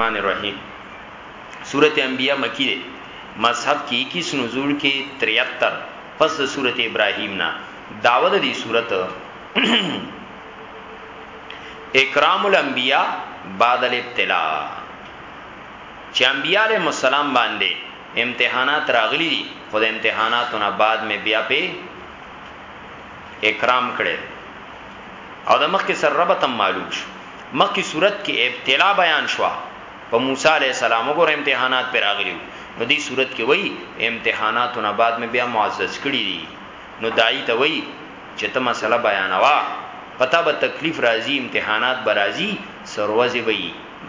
الرحمن الرحیم سورت انبیاء مکی ده مصحف کی 21 نزول کی 73 پس ده سورت ابراهیم نا دعوه ده دی سورت اکرام الانبیاء بعد الابتلاء چې انبیاء علیهم السلام باندې امتحانات راغلي دي خو د امتحاناتو نه بعد مې بیا په اکرام کړي او د مخکې سر ربط هم معلوم شو مخکې صورت کې ابتلا بیان شوا په موسی علی السلام وګور امتحانات پر اغلیو نو دې صورت کې وای امتحاناتو نه بعد مې بیا معزز کړی دي نو دای ته وای چې ته مسله بیانوا پتا به تکلیف راځي امتحانات به راځي سروځي به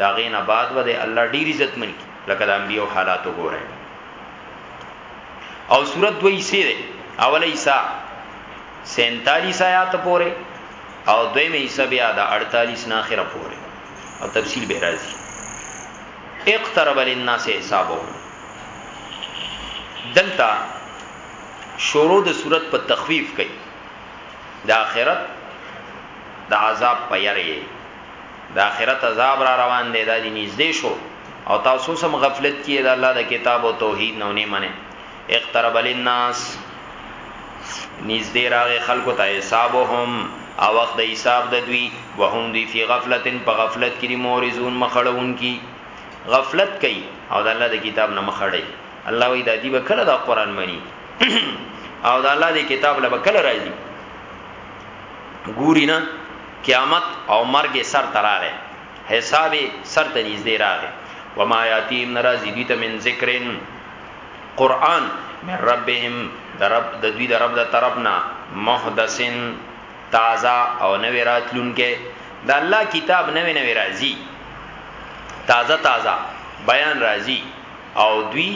دا غینه بعد به الله ډیر عزت مني لکه د انبیو حالات وګورئ او صورت دوی سي ده اوله عیسی 47 آیات پورې او دوی می حصہ بیا د 48 نه اخره پورې او تفصیل به راځي اقترب للناس حسابهم دلتا شروع د صورت په تخفیف کوي د آخرت د عذاب په یری د آخرت عذاب را روان دی د نږدې شو او تاسو سم غفلت کیه د الله د کتاب او توحید نه نه منه اقترب للناس نږدې راغې خلکو ته حسابهم او وخت د حساب د دوی وهم دوی فی غفلتن په غفلت کې مورزون مخړون کی غفلت کوي او د الله د کتاب نه مخړی الله وی د دی وکړه د قران منی او د الله د کتاب له وکړه راځي ګوري نه قیامت او مرګ سر تراله حساب سر ته نږدې راغې وما یاتیم ناراضی دي ته من ذکرن قران من ربهم د رب د دوی د رب د طرفنا محدثن تازه او نوې راتلونکې د الله کتاب نوې نوې راځي تازه تازه بیان راځي او دوی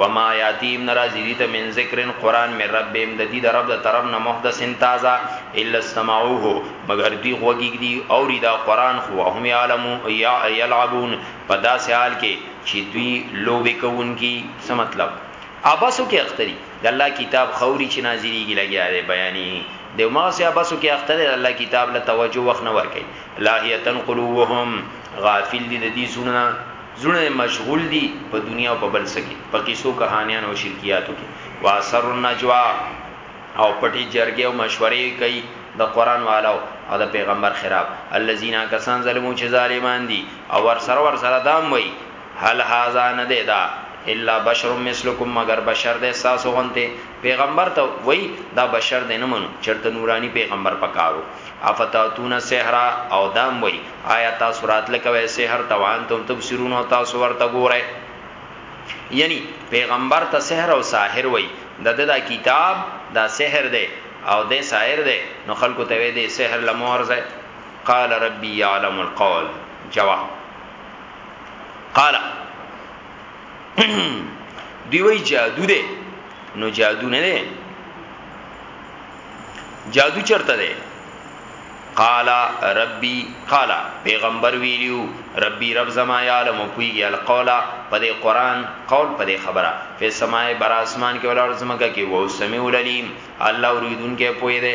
وما یاتیم ناراضی دي ته من ذکرن قران من ربهم د دې د رب د طرف نه محدث تازه الا استمعوه مگر دی غوږی دی او ریدا قران خو هم یعلمو یلعبون په داسې حال کې چې دوی لوبې کوونکي څه مطلب اباسو کې اختري د الله کتاب خوري چې نازلېږي لګیا دی بیانې د ما سي اباسو کې اختري د الله کتاب له توجه وخت نه ورکي لاهیتن قلوبهم غافل دي د دې زونه زونه مشغول دي په دنیا او په بل سکه په قصو کهانیان او شرکیاتو کې واسر النجوا او پټي جرګه او مشورې کوي د قران والو او د پیغمبر خراب الذين کسان ظلمو چې ظالمان دي او ور سره ور سره دام وای هل هاذا نه دی دا الا بشر مثلکم مگر بشر د احساس غونته پیغمبر ته وای دا بشر د نه منو چرته نورانی پیغمبر پکارو افتاتون سحرا او دام وای آیا تاسو راتل کوي سحر توان تم تبصرون او تاسو ورته ګوره یعنی پیغمبر ته سحر او ساحر وای د دا, دا کتاب دا سحر دی او د ساحر دی نو خلکو ته وای دی سحر لمورځه قال ربی یعلم القول جواب قال دوی وی جادو ده نو جادو نه ده جادو چرته ده قال ربي قال پیغمبر ویلیو ربي رب زما یعلم کویږي القول په دې قران قول په دې خبره په سماي بر اسمان کې ولر زمګه کې وو سميع العليم الله اوریدون کې پوي دي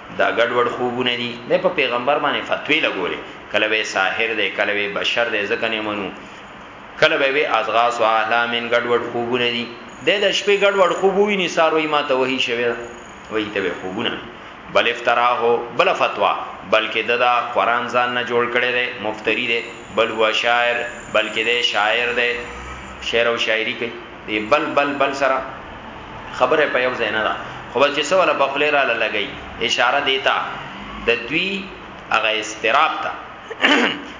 دا ګډ وډ خوبونه دي د په پیغمبر باندې فتوی لګولې کله به ساحر دی کله به بشر دی ځکه نه منو کله به وی ازغاس او احلام ګډ وډ خوبونه دي د د شپې ګډ وډ خوب ویني ساروي ما ته وਹੀ شوی وای ته به خوبونه بل افتراه بل فتوا بلکې ددا قران ځان نه جوړ کړي دي مفتری دي بل هو شاعر بلکې دې شاعر دي شعر او شاعری کوي دی بل بل بل سره خبره په یو ځای نه ده خو بس چې سواله په خلی را لګی اشاره دیتا د دوی هغه استراب ته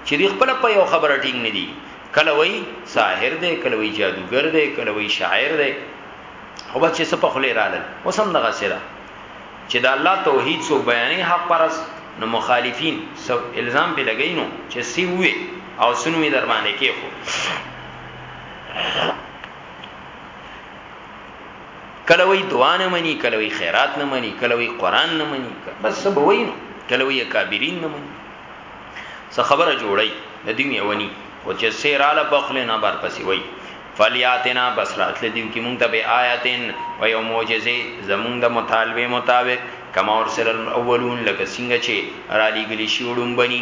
چې دی خپل په یو خبره ټینګ نه دی کله وای ساحر دی کله وای جادوګر دی کله وای شاعر دی خو بس چې څه په خلی رالل اوس هم دغه سره چې د الله توحید سو بیانې حق پرس نو مخالفین سب الزام په لګینو چې سی وې او سنوي درمانه کې خو کله وی دعا نه مني کله وی خیرات نه مني کله وی قران نه مني بس سب وای نو کله وی کابرین نه مني څه خبره جوړی د دې میونی او چې سیراله بخله نه بار پسی وای فلیاتنا بس راتل دیو کی مونږ ته به آیاتن و یو معجزه زمونږ د مطالبه مطابق کما ورسل الاولون لکه څنګه چې را لګلی شوړم بنی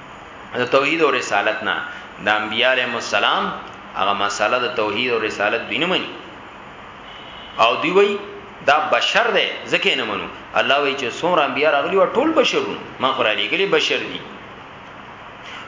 د توحید او رسالت نه د انبیاء علیهم السلام هغه مساله د توحید او رسالت دوی نه مني او دوی وای دا بشر دی ځکه نه منو الله وای چې څومره انبیا راغلی و ټول بشرون ما خو را لګلی بشر دی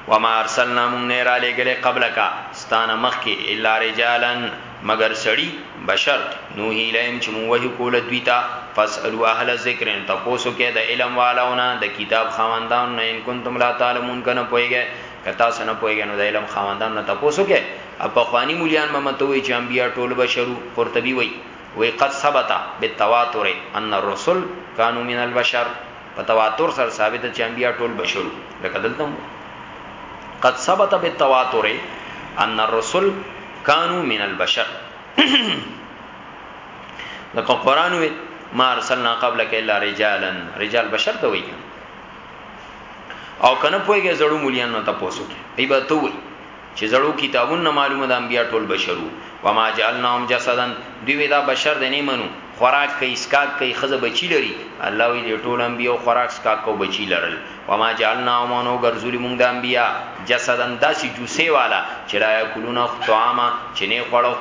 وما ارسلنا من نیر علی گله قبلک استان مخ کی الا رجالن مګر سړي، بشر، نوحي اليهم چې موږ وحي کوله دوی ته، فاسألوا اهل الذکر، تپوس وکړئ د علم والاو نه، د کتاب خاوندانو نه، ان کنتم لا تعلمون که نه پوهېږئ، که تاسو نه پوهېږئ نو د علم خاوندانو نه تپوس وکړئ، او پخواني مولیان به مته وایي چې انبیا ټول بشر وو، قرطبي وایي، وایي، قد ثبت بالتواتر ان الرسل کانوا من البشر. په تواتر سره ثابت ده چې انبیا ټول بشرو لکه دلته مو قد ثبت بالتواتر ان الرسل كانوا من البشر لکه قران وی ما ارسلنا قبلك الا رجالا رجال بشر ته وی او کنه پویږي زړو مليان نو تاسو کې ایبه ته وی چې زړو کتابونو نه معلومه ده انبیا ټول بشر وو، وما جعلناهم جسدا دوی وې دا بشر دی نه منو خوراک کوي څکاک کوي ښځه بچي لري الله وې دې ټول انبیاو خوراک څکاک کو بچي لرل وما جعلناهم او نو ګرځولي مونږ د انبیا جسدا داسې جوسه والا چې لا یاکلون طعام چې نه خوړو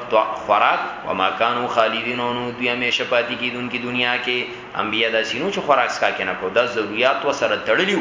خوراک وما كانوا خالدین او نو دوی همیشه پاتې کیدونکي دنیا کې انبیا داسې نو چې خوراک څکاک نه کو دا ضرورت وسره تړلیو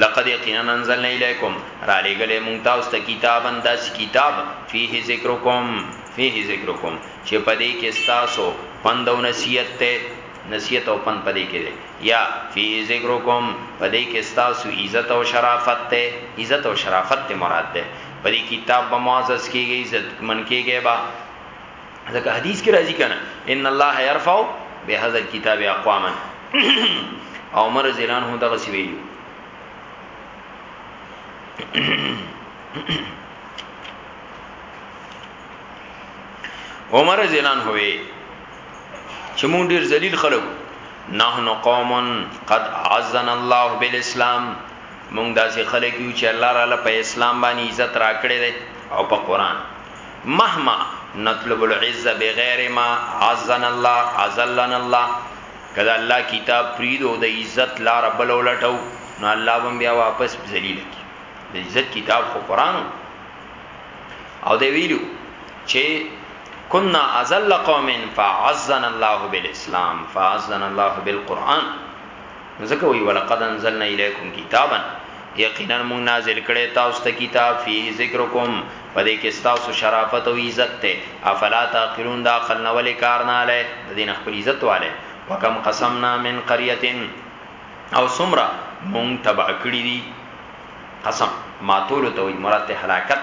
لقد یقینا انزلنا الیکم را لګلې مونږ تاسو ته کتابن داس کتاب فيه ذکرکم فيه ذکرکم چې پدې کې تاسو پند او نصیحت ته نصیحت او پند پدې کې دی یا فيه ذکرکم پدې کې تاسو عزت او شرافت ته عزت او شرافت ته مراد ده پدې کتاب به معزز کیږي عزت من کیږي با ځکه حدیث کې راځي کنه ان الله يرفع بهذا الكتاب اقواما او عمر زیلان هم دغه سی ویلو عمر زیلان هوې چې مونږ ډیر ذلیل خلک نحنو قوم قد عزنا الله بالاسلام مونږ داسې خلک یو چې الله تعالی په اسلام باندې عزت راکړي او په قران مهما نطلب العز بغیر ما عزن الله عزلن الله کله الله کتاب پریدو د عزت لار بل ولټو نو الله بم بیا واپس ذلیل کی د عزت کتاب خو قران او دی ویلو چې کنا ازل قوم فعزن الله بالاسلام فعزن الله بالقران نو ځکه وی ولقد انزلنا الیکم کتابا یقینا موږ نازل کړي تاسو ته کتاب فيه ذکرکم پدې کې تاسو شرافت او عزت ته افلا تعقلون دا عقل نه ولې کار نه اله د دین خپل عزت والے وکم قسمنا من قريه او سمرا مون تبع کړی دي قسم ماتول ته وي مراد ته هلاکت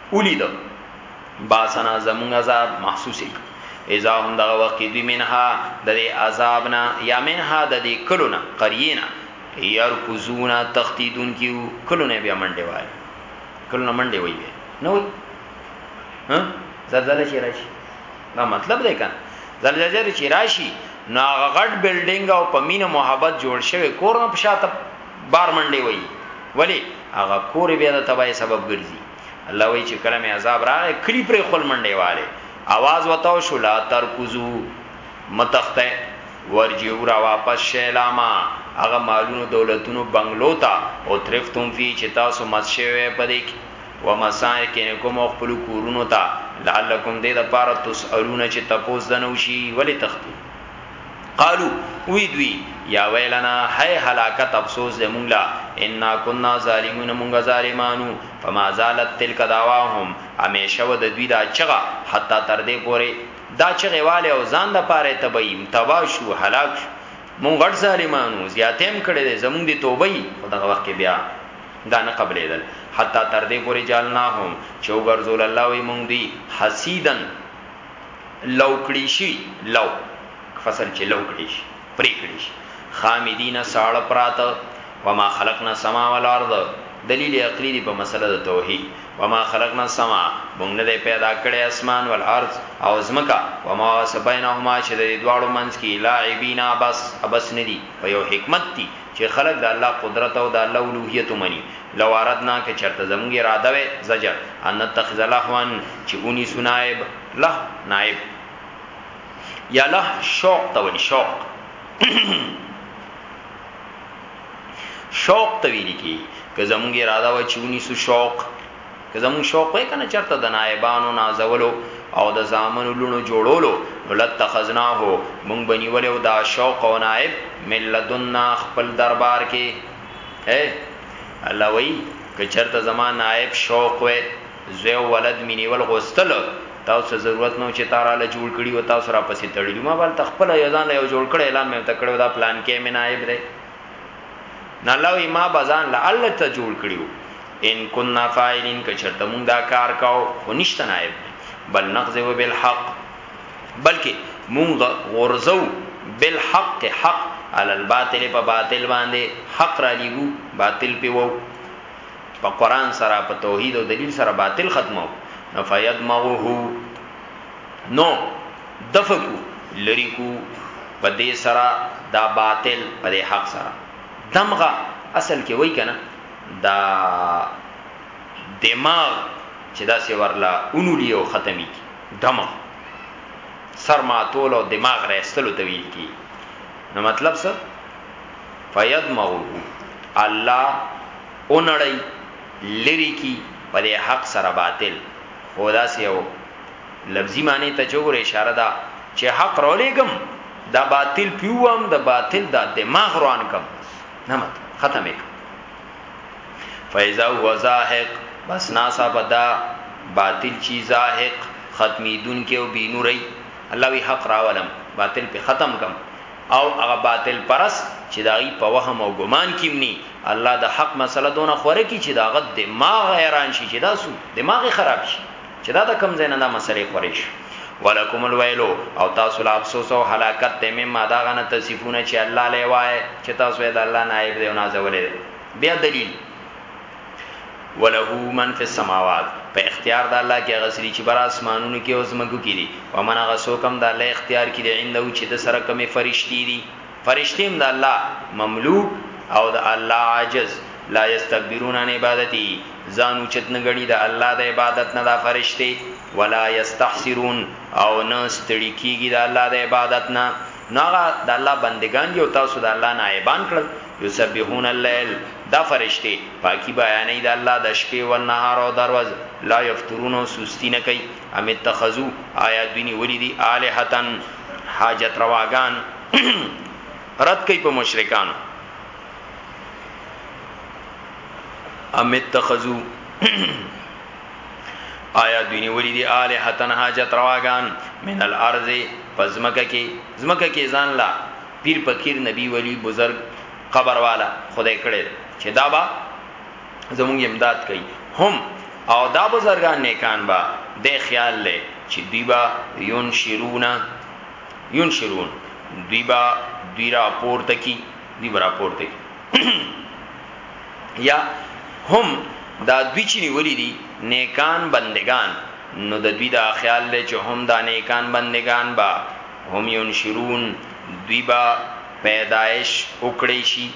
ولید باسنا زمون عذاب محسوس ک اذا هم دغه وخت کې دوی منها د دې عذابنا یا منها د دې کلونه قرینا يرکزونا تختیدون کیو کلونه بیا منډه وای کلونه منډه وای بیا نه وای ها زلزلہ شي راشي دا مطلب دی کنه زلزلہ شي راشي نو هغه غټ بلډینګ او پمینه محبت جوړ شوی کور نه پښاته بار منډي وای ولی هغه کور بیا د تبای سبب ګرځي الله وای چې کله می عذاب راغی کلی پر خپل منډي والے आवाज وتاو شو لا ترکزو متخته ورجیو را واپس شیلاما هغه مالونو دولتونو بنگلو تا او ترفتم فی چې تاسو مس شوی پدې کې و مساکنکم او خپل کورونو ته لعلکم دې د پاره تسالون چې تپوس دنو شي ولی تختی قالو وی دوی یا ویلنا هی هلاکت افسوس دې مونږ لا ان كنا ظالمون مونږ ظالمانو فما زالت تلك دعواهم همیشه ود دوی دا چغه حتا تر دې پوره دا چغه والے او ځان د پاره تبیم تبا شو هلاک شو مونږ غټ ظالمانو زیاتیم کړي دې زمونږ دی توبې خدغه وخت کې بیا دا نه قبلې دل حتا تر دې پوره جالناهم چې وګرځول الله وي مونږ دی حسیدن لو کړی شي لو فصل چې لو کړی شي پرې کړی شي خامدین ساړه پراته وما خلقنا السما والارض دلیل عقلی دی په مسله د توحید وما خلقنا السما مونږ نه پیدا کړی اسمان والارض او زمکا وما سبینهما چې د دواړو منځ کې لاعبینا بس ابس ندی په یو حکمت دی چې خلک د الله قدرت او د الله الوهیت ومني، لو اردنا که چرته زموږ اراده وی، زجر، ان نتخذ لهوا چې ونیسو نائب، لهو، نائب، یا لهو شوق ته وایي شوق شوق ته ویل کیږي که زموږ اراده وه چې ونیسو شوق که زمون شوق وای کنه چرته د نایبانو نازولو او د زامنو لونو جوړولو نو لاتخذناه مونږ به نیولی وو دا شوق او نایب من لدنا خپل دربار کی اې الله وای که چرته زما نایب شوق وای زوی او ولد می نیول غوستل تاسو ته ضرورت نو چې تا راله جوړ کړي او تاسو را پسې تړلی ما بل تخپل یزان له یو جوړ کړي اعلان مې ته کړو دا پلان کې مې نایب دی نه لوی ما بزان له الله ته جوړ کړیو ان كنا فاعلين که چرته مونږ دا کار کاو خو نشته نائب بل نقذو بالحق بلکې مونږ غرزو بالحق حق على الباطل په باطل باندې حق را لګو باطل پیوو په قران سره په توحید او دلیل سره باطل ختمو نو فیدمغه نو دفکو لری کو په دې سره دا باطل په دې حق سره دمغه اصل کې وای کنه دا دماغ چې دا سی ورلا اونولی او ختمي کی دماغ سر ما تول او دماغ راستلو تویل کی نو مطلب څه فیدمغه الله اونړی لری کی په حق سره باطل خدا سی او لفظي معنی ته چوغور اشاره ده چې حق رولېګم دا باطل پیوام د باطل دا دماغ روان کم نه مت ختم یک فایزا هو زاهق بس ناسا بدا باطل چی زاهق ختمی دن کې او بینوري الله وی حق راولم باطل په ختم کم او هغه باطل پرس چې دای په وهم او ګمان کې مني الله د حق مسله دونه خوره کی چې داغه دماغ حیران شي چې دا سو دماغ خراب شي چې دا د کم زینه دا مسلې خورې شو ولکم الویل او تاسو لا افسوس او هلاکت ته مما دا غنه تصفونه چې الله لې وای چې تاسو یې د الله نائب دی او نازولې دی بیا دلیل وله من فی السماوات په اختیار د الله کې غسری چې بر اسمانونو کې او زمکو کې دي او من غسو کم د الله اختیار کې دی عنده چې د سره کمی فرشتي دي فرشتې هم د الله مملوک او د الله عاجز، لا يستکبرون عن عبادته، ځان اوچت نه ګڼي د الله د عبادت نه دا فرشتې، ولا يستحسرون او نه ستړي کيږي د الله د عبادت نه، نو هغه د الله بندګان دي او تاسو د الله نائبان کړل، يسبحون الليل، دا فرشتې پاکي بيانوي د الله د شپې والنهار او د ورځ، لا يفترون او سستي نه کوي، ام اتخذو، آيا دوی نيولي دي الهة حاجت رواګان. رد کوي په مشرکانو ام اتخذو آیا دنی ولی دی آله حتن حاجت رواگان من الارض پزمکه کی زمکه کی ځان لا پیر فقیر نبی ولی بزرگ قبر والا خدای کړي چې دا با زموږ امداد کوي هم او دا بزرگان نیکان با د خیال لې چې دی با یون شیرونه ينشرون دوی با دوی را پورته کی دوی را پورته کی یا هم دا دوی چې نیولې دي نیکان بندگان نو د دوی دا خیال لري چې هم دا نیکان بندگان با هم ينشرون دوی با پیدائش وکړي شي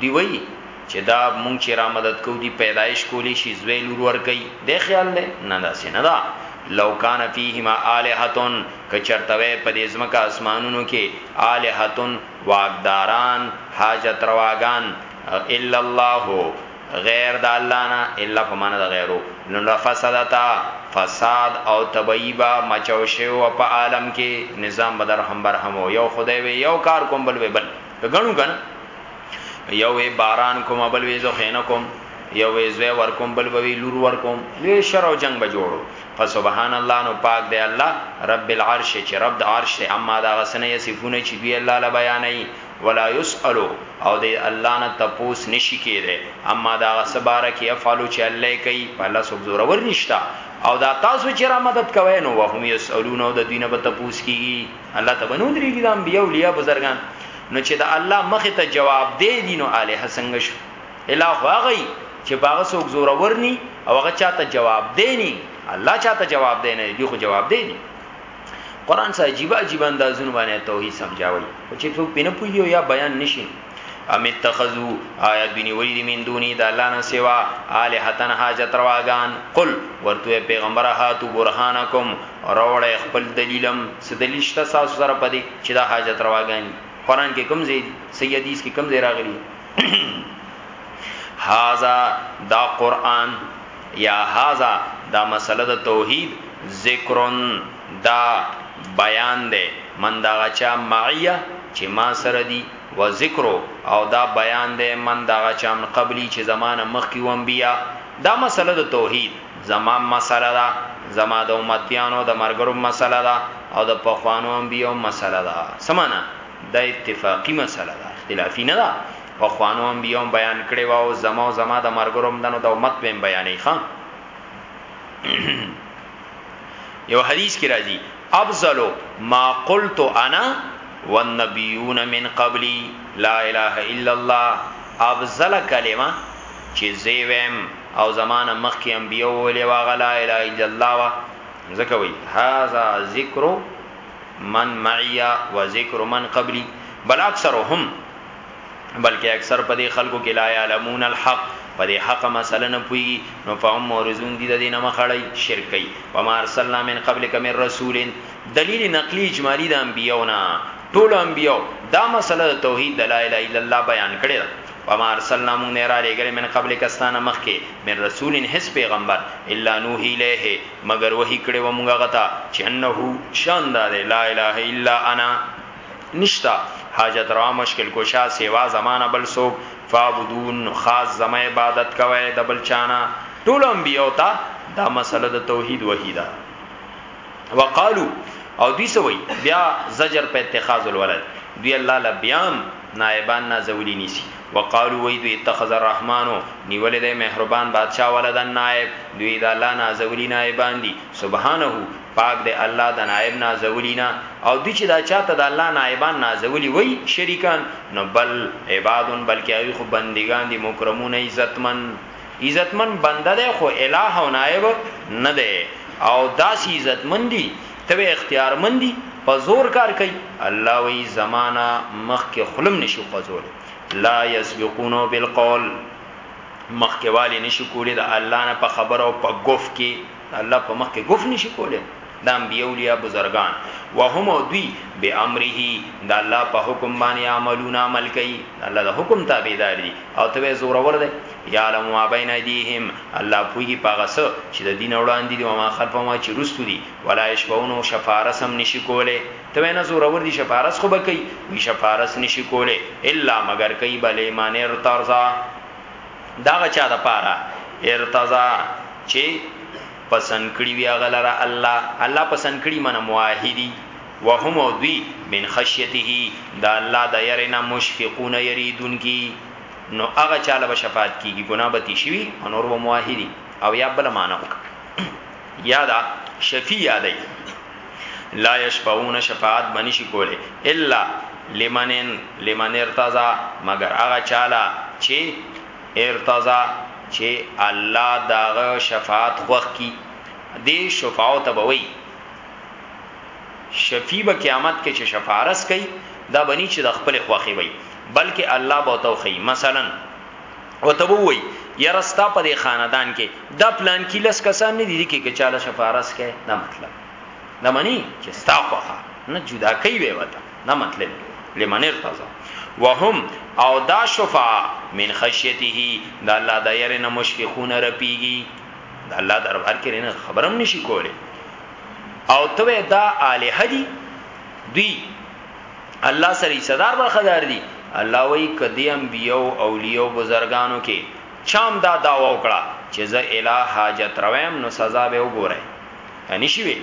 دی وایی چه دا مونږ چه را مدد کو دی پیدایش کولی شی زوی لور ورکی دی خیال دی نه داسی نه دا لو کان فیهما الهتون کچرتوی په دې ځمکه اسمانونو کې الهتون واقداران حاجت رواګان الا الله غیر د الله نه الا په معنا د غیرو نو لفسدتا فساد او تبعیبا مچو شو په عالم کې نظام بدر هم برهم یو خدای وی یو کار کوم بل وی بل د غنو غن یو وی باران کوم بل وی زو خینه کوم یو وی زوی ور کوم بل وی لور ور کوم لوی شر او جنگ به جوړو فسبحان الله نو پاک دی الله رب العرش چې رب د عرش ته اما دا غسنه یصفونه چې دی الله لا بیانې ولا یسالو او دی الله نه تپوس نشی کېره اما دا غسباره کې افعلو چې الله کوي په الله سب زور ور نشتا او دا تاسو چې را مدد کوي نو وهم یسالون او د دینه به تپوس کیږي الله ته بنو درېږي د انبیا او لیا بزرګان نو چې د الله مخ ته جواب دی دین او الہ څنګه شو الہ واغی چې باغ سوک زور ورنی او هغه چاته جواب دی نی الله چاته جواب دی نه دی خو جواب دی دی قران سره عجیب عجیب اندازونه باندې توحید سمجاوي او چې څوک پینې پوي یا بیان نشي ام اتخذو آیا دوی نیولی دی من دونی د الله نه سوا الہتن حاجت رواگان قل ورته پیغمبر هاتو برهانکم راوړی خپل دلیلم س دلیل شته تاسو سره پدې چې دا حاجت رواگان قران کې کوم ځای سید حدیث کې کوم ځای راغلی هاذا دا قران یا هاذا دا مسله د توحید ذکرن دا بیان ده من دا چا معیه چې ما سره دی و ذکر او دا بیان دی من دغه چا من قبلی چې زمانه مخکی و انبیا دا مسله د توحید زما مسله ده زما د امتیانو د مرګرو مسله ده او د پخوانو انبیو مسله ده سمانا دا اتفاقی مسله ده اختلافی نه ده پخوانو انبیو بیان کړي و او زما او زما د مرګرو دنو د امت په بیانې ښا یو حدیث کې راځي افضل ما قلت انا والنبيون من قبلي لا اله الا الله افضل کلمه چې زیوم او زمانه مخکې انبیو ولې واغ لا اله الا الله وا ذکر وی هاذا ذکر من معیا و ذکر من قبلی بل اکثرهم بلکې اکثر په دې خلکو کې لا يعلمون الحق په دې حق مسله نه پوي نو فهم مورزون دي د دې نه مخړی شرک کوي وما ارسلنا من قبلک من رسول دلیل نقلی اجمالی د انبیونا ټول انبیو دا مسله د توحید د لا اله الا الله بیان کړی دا وما ارسلنا من را لګل من قبل کستانه مخکې من رسول هیڅ پیغمبر الا نوح الیه مگر وਹੀ کړي و مونږه غتا چې انه شان دا لا اله الا انا نشتا حاجت روا مشکل کوشا سیوا زمانه بل سوک فابدون خاص زما عبادت کوي د بل چانا ټول انبیو تا دا مسله د توحید وحیدا وقالو او دوی سوي بیا زجر په اتخاذ الولد دوی الله لبیام نائبان نا زولی نیسی وقالو وی دوی اتخذ الرحمنو نیول د مهربان بادشاہ ولدن نائب دوی دا الله نا زولی نائبان دي سبحانه پاک دی الله د نائب نازولی نه او دوی چې دا چاته د الله نائبان نازولی وای شریکان نو بل عبادون بلکې هغه خو بندگان دي مکرمون عزتمن عزتمن بنده ده خو الہ او نائب نه ده او داسې عزتمن دي ته اختیارمن دي په زور کار کوي الله وی زمانہ مخ کې خلم نشو قزول لا یسبقونو بالقول مخکوالی نشو کولی د الله نه په خبر او په ګف کې الله په مخ کې ګف نشي کولی دا انبیاء اولیاء بزرگان وهم او دوی به امره دا الله په حکم باندې عملونه عمل کوي الله د حکم تابعدار دي او ته زور ور دي یا علم ما بین ایدیهم الله پویږي پاغه څه چې د دین وړاندې دي او ما خلف ما چې رستو دي ولا یشفعون شفارس هم نشي کوله ته نه زور ور دي شفارس خو به کوي وی شفارس نشي کوله الا مگر کوي بلې معنی ارتضا داغه چا د پاره ارتضا چې پسند کړی وی غلره الله الله پسند کړی من مواحدی وهم او دوی من خشیته دا الله د يرنا مشفقون یریدون کی نو هغه چاله به شفاعت کیږي ګناه به تشوي انور و مواحدی او یا بل معنا وک یادا شفیع یادای لا یشفعون شفاعت بنی شي کوله الا لمنن لمن ارتضا مگر هغه چاله چې ارتضا چې الله داغه شفاعت خوخ کی دې شفاعو تبوي شفیع به قیامت کې چې شفارس کوي دا بنی چې د خپل خوخي وي بلکې الله به توخی مثلا وته وای یاره ستا په دې خاندان کې دا پلان کې لس کسان نه دي کې چاله شفارس کې نه مطلب نه مانی چې ستا خوخه نه جدا کوي وي وته نه مطلب لمن ارتضا وهم او دا شفا من خشیته دا الله د یره نه مشفقون رپیږي دا الله دربار کې نه خبرم نشي کوله او ته دا الہ دی دوی الله سری صدر برخدار دي الله وی کدی انبیو اولیو بزرگانو کې چام دا داوا وکړه چې زه الہ حاجت رویم نو سزا به وګورئ یعنی شي ویل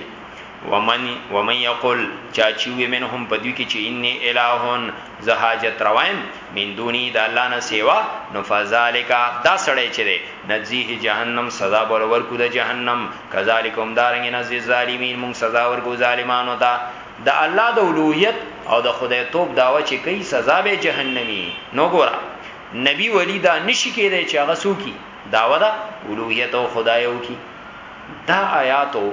ومن ومن یقول چا چې وی منهم پدوی کې چې انی الہون زه حاجت رویم من دونی د الله نه سیوا نو فذالک دا سړی چې دی نزیه جهنم سزا بول ورکو د جهنم کذالکم دارنګ نزی ظالمین مون سزا ورکو ظالمانو ته د الله د الوهیت او د خدای توب داوا چې کوي سزا به جهنمی نو ګورا نبی ولی دا نشی کېدای چې هغه سوکي داوا دا الوهیت او خدای او کی دا آیاتو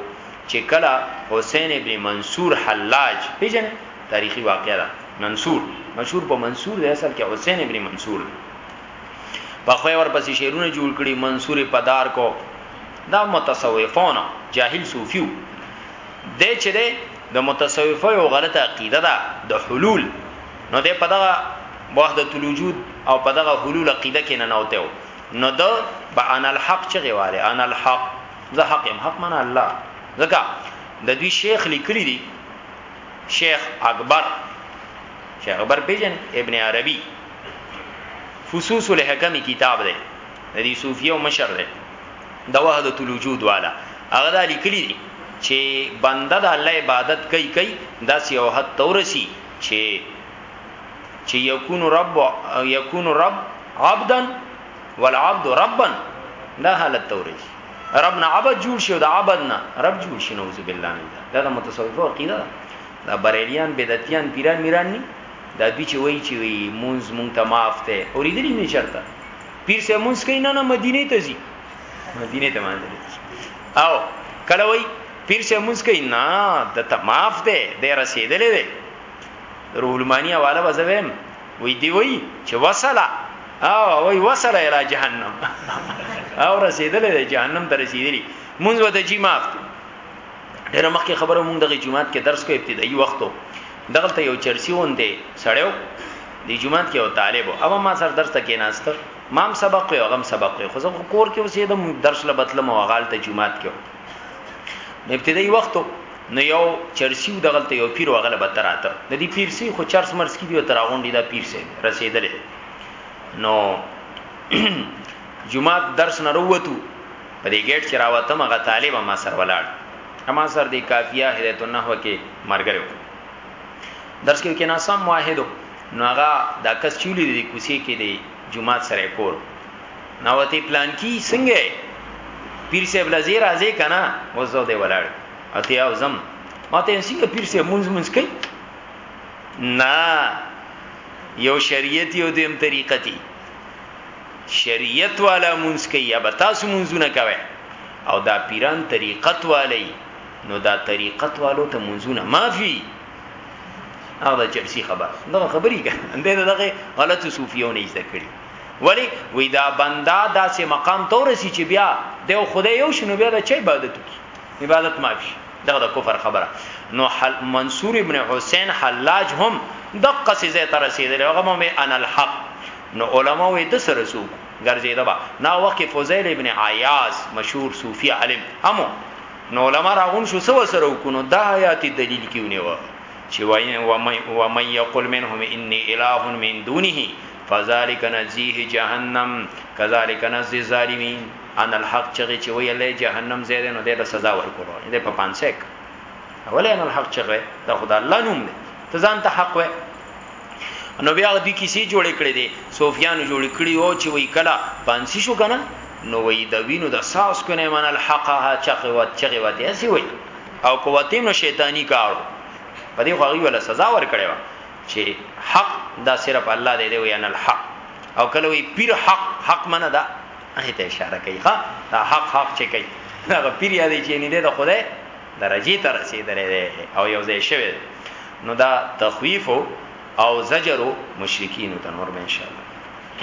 چې کله حسین ابن منصور حلاج پیژن تاریخی واقعه ده منصور مشهور په منصور دی اصل کې حسین ابن منصور په خو ور پسې شعرونه جوړ کړي منصور پدار کو دا متصوفون جاهل صوفیو دی چې دی د متصوفه یو غلطه عقیده ده د حلول نو دی په دغه وحدت الوجود او په دغه حلول عقیده کې نه نوته و نو د با ان الحق چې غواله ان الحق زه حق يم حق معنا الله ځکه د دوی شیخ لیکلی دی شیخ اکبر شیخ اکبر پیجن ابن عربی فصوص الحکم کتاب دی د دې صوفیو مشر دی د وحدت الوجود والا هغه دا لیکلی دی چې بنده د الله عبادت کوي کوي دا سی او حد تورسی چې چې یکون رب یکون رب عبدا والعبد ربا دا حالت تورسی رب نه عبد جوړ شي او د عبد نه رب جوړ شي نوذ بالله نه دا د متصوفه عقیده ده دا بریلیان بدعتیان پیران میران ني دا دوی چې وایي چې وی مونږ مونږ ته معاف ته اوریدلی نه چرته پیر صاحب مونږ کین نه مدینه ته ځي مدینه ته باندې او کله وای پیر صاحب مونږ کین نه د تماف ده د رسیدلې ده روح المانی حواله وزویم وی دی وی چې وصله او وی وصله اله جهنم او رسیدلې ده جهنم ته رسیدلی مونږ وته جی معاف ډېر مخکې خبره مونږ دغه جمعات کې درس کو ابتدایي وختو دغلته یو چرسی وندې سړیو دی جمعات کې یو طالب او ما سر درس تکې ناست مام سبق یو غم سبق خو زه کور کې اوسېدم درس لبتل مو غالته جمعات کې ابتدایي وختو نو یو چرسیو دغلته یو پیر وغله به تراته د دې پیر سی خو چرس مرس کی دی تر غونډې دا پیر سی رسیدلې نو جمعه درس نه وروتو په دې ګیټ چې راوتم هغه طالب ما سره ولاړ اما سر دی کافیه هدایت النحو کې مرګره درس کې کې ناسم واحدو نو هغه دا کس چولی دی کوسی کې دی جمعات سره کور نوتی پلان کی څنګه پیر صاحب لزی راځي کنه وزو دی ولاړ اته او زم ماته څنګه پیر صاحب مونږ مونږ کوي نه یو شریعت یو دیم طریقتی شریعت والا مونز کوي یا به تاسو مونزونه کوي او دا پیران طریقت والی نو دا طریقت والو ته مونزونه مافي هغه چرسی خبر دا خبري کنه انده دغه غلط صوفیونه یې ذکرې ولی وی دا بندا داسې مقام تورسی چې بیا د خدای یو شنو بیا د چا عبادت کی عبادت مافي دغه د کفر خبره نو حل منصور ابن حسین حلاج هم دقه سزا ته رسیدل هغه مې ان الحق نو علما وې د سره سو ګرځیدا با نا وخت فوزیل ابن عیاض مشهور صوفي عالم امو نو علما راغون شو سو سره وکونو دا آیات دلیل کیونه و چې وای و مې و مې یقول منهم انی الہ من دونه فذلک نزیه جهنم کذالک نزی الظالمین ان الحق چغی چې وی الله جهنم زیاده نو دې سزا ورکولو دې په پانسک اولې ان الحق چغی دا خدای الله نوم دی ته ځان ته حق وې نو بیا د کیسې جوړې کړې دي صوفیانو جوړې کړې او چې وی کلا پانسی شو کنه نو وی د وینو د ساس کو نه من الحقها چغه وت چغه وت اسی وی او قوتې نو شیطانی کارو په دې خو غي ولا سزا ور کړې و چې حق دا صرف الله دې دی وی ان الحق او کله وی پیر حق حق منه دا هیت اشاره کوي ها دا حق حق چې کوي دا پیر یادې چې نه دې د خدای درجه ته رسیدلې او یو ځای شوی نو دا تخویف او زجر مشرکینو ته نور به انشاءالله.